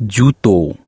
juto.